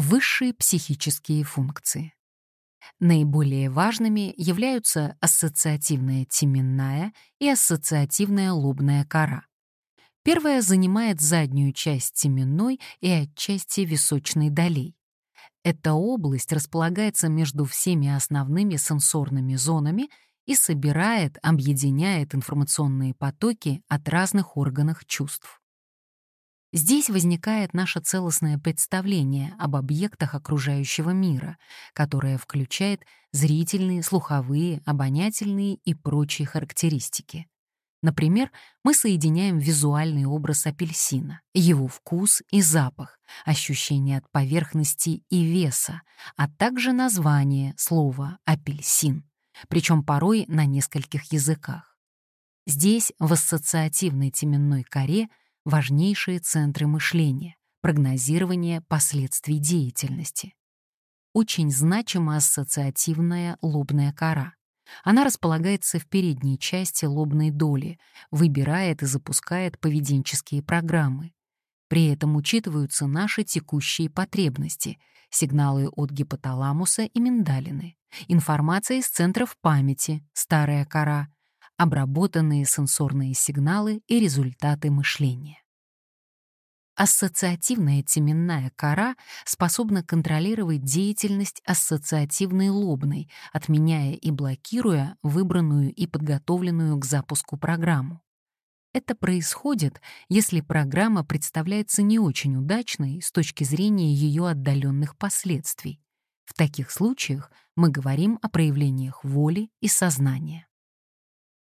Высшие психические функции. Наиболее важными являются ассоциативная теменная и ассоциативная лобная кора. Первая занимает заднюю часть теменной и отчасти височной долей. Эта область располагается между всеми основными сенсорными зонами и собирает, объединяет информационные потоки от разных органов чувств. Здесь возникает наше целостное представление об объектах окружающего мира, которое включает зрительные, слуховые, обонятельные и прочие характеристики. Например, мы соединяем визуальный образ апельсина, его вкус и запах, ощущение от поверхности и веса, а также название слова «апельсин», причем порой на нескольких языках. Здесь, в ассоциативной теменной коре, важнейшие центры мышления, прогнозирование последствий деятельности. Очень значима ассоциативная лобная кора. Она располагается в передней части лобной доли, выбирает и запускает поведенческие программы. При этом учитываются наши текущие потребности, сигналы от гипоталамуса и миндалины, информация из центров памяти, старая кора, обработанные сенсорные сигналы и результаты мышления. Ассоциативная теменная кора способна контролировать деятельность ассоциативной лобной, отменяя и блокируя выбранную и подготовленную к запуску программу. Это происходит, если программа представляется не очень удачной с точки зрения ее отдаленных последствий. В таких случаях мы говорим о проявлениях воли и сознания.